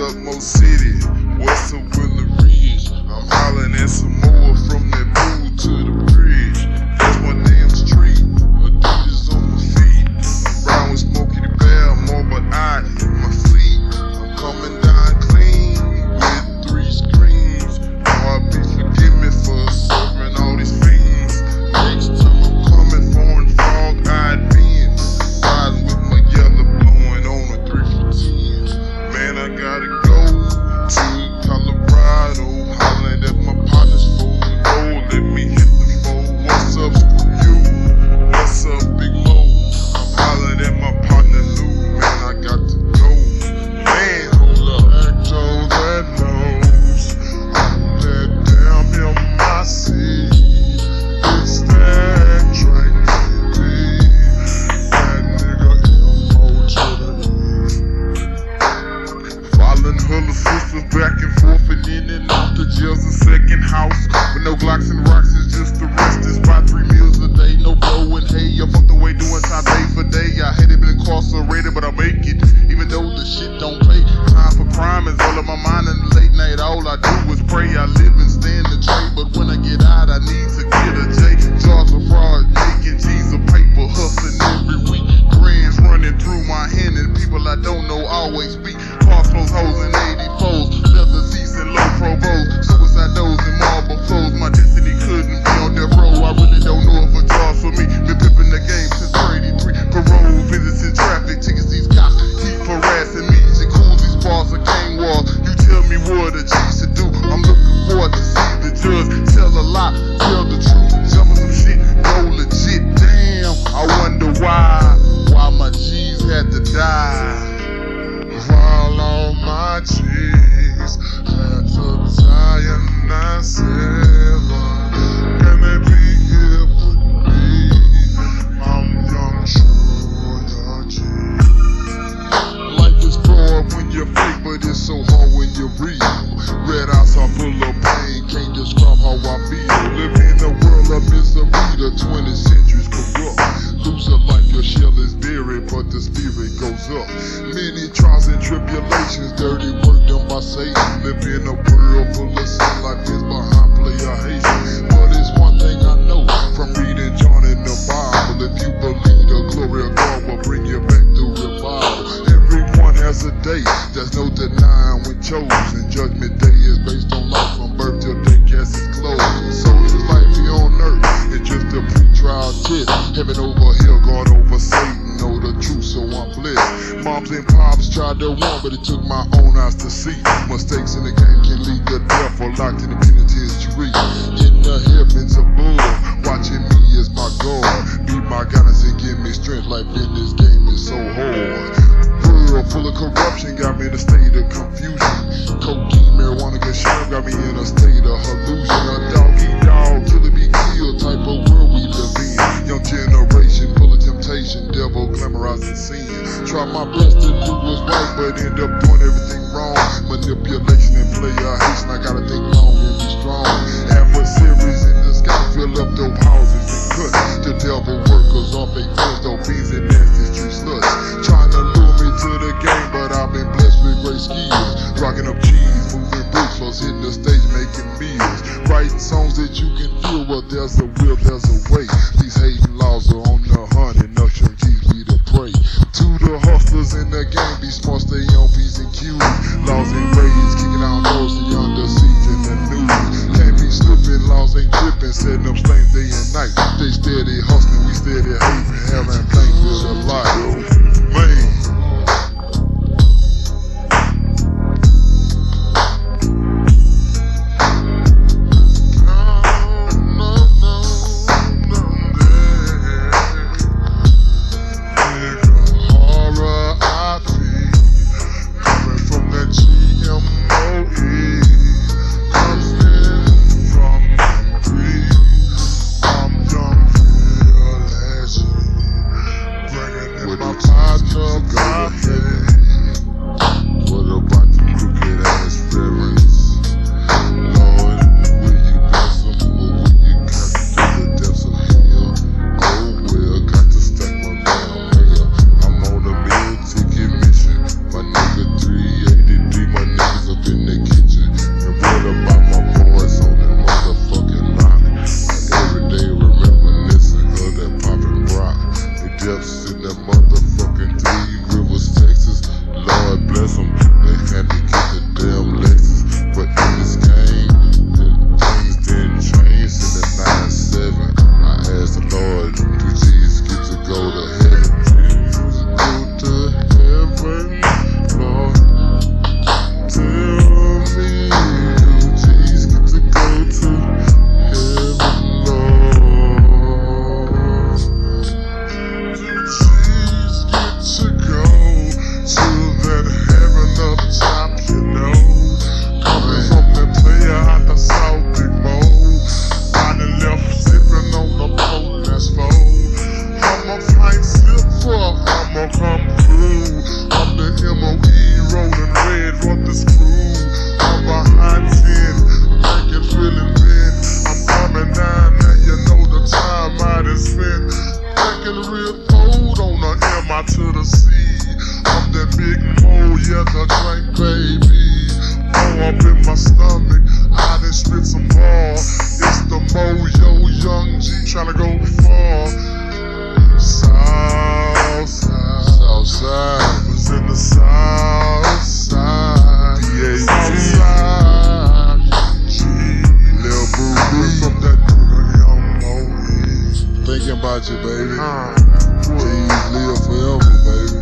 up Mo City, west of Willarius. I'm hollering at more from that pool to the pray I live in dirty work done by Satan. Live in a world full of sin like this, behind, I play I hate. But it's one thing I know from reading John in the Bible. If you believe the glory of God will bring you back to revival. Everyone has a day, there's no denying we chosen. Judgment day is based on life from birth till death cast is closed. So this life here on earth, it's just a pre-trial test. Heaven over. tried to warn, but it took my own eyes to see. Mistakes in the game can lead to death or locked in the penitentiary. In the heavens above, watching me as my Try my best to do what's right, but end up doing everything wrong. Manipulation and player haste, I gotta think long and be strong. Adversaries in the sky fill up their houses and cut the devil workers off their friends, though bees and nasty street sluts. Trying to lure me to the game, but I've been blessed with great skills. Rocking up cheese, moving bricks, plus hitting the stage, making meals. Writing songs that you can feel, but there's a will, there's a way. These hating laws are on the hunt and usher game be sports, they on P's and Q's. Laws and ways, kicking out doors, the underseas in the news. Can't be slipping, laws ain't tripping, setting up things day and night. They steady hustling, we steady hating. stomach. I done spit some more. It's the Mojo Young G to go far. Southside, was in the Southside. Southside, Lil Thinking about you, baby. Uh, live forever, baby.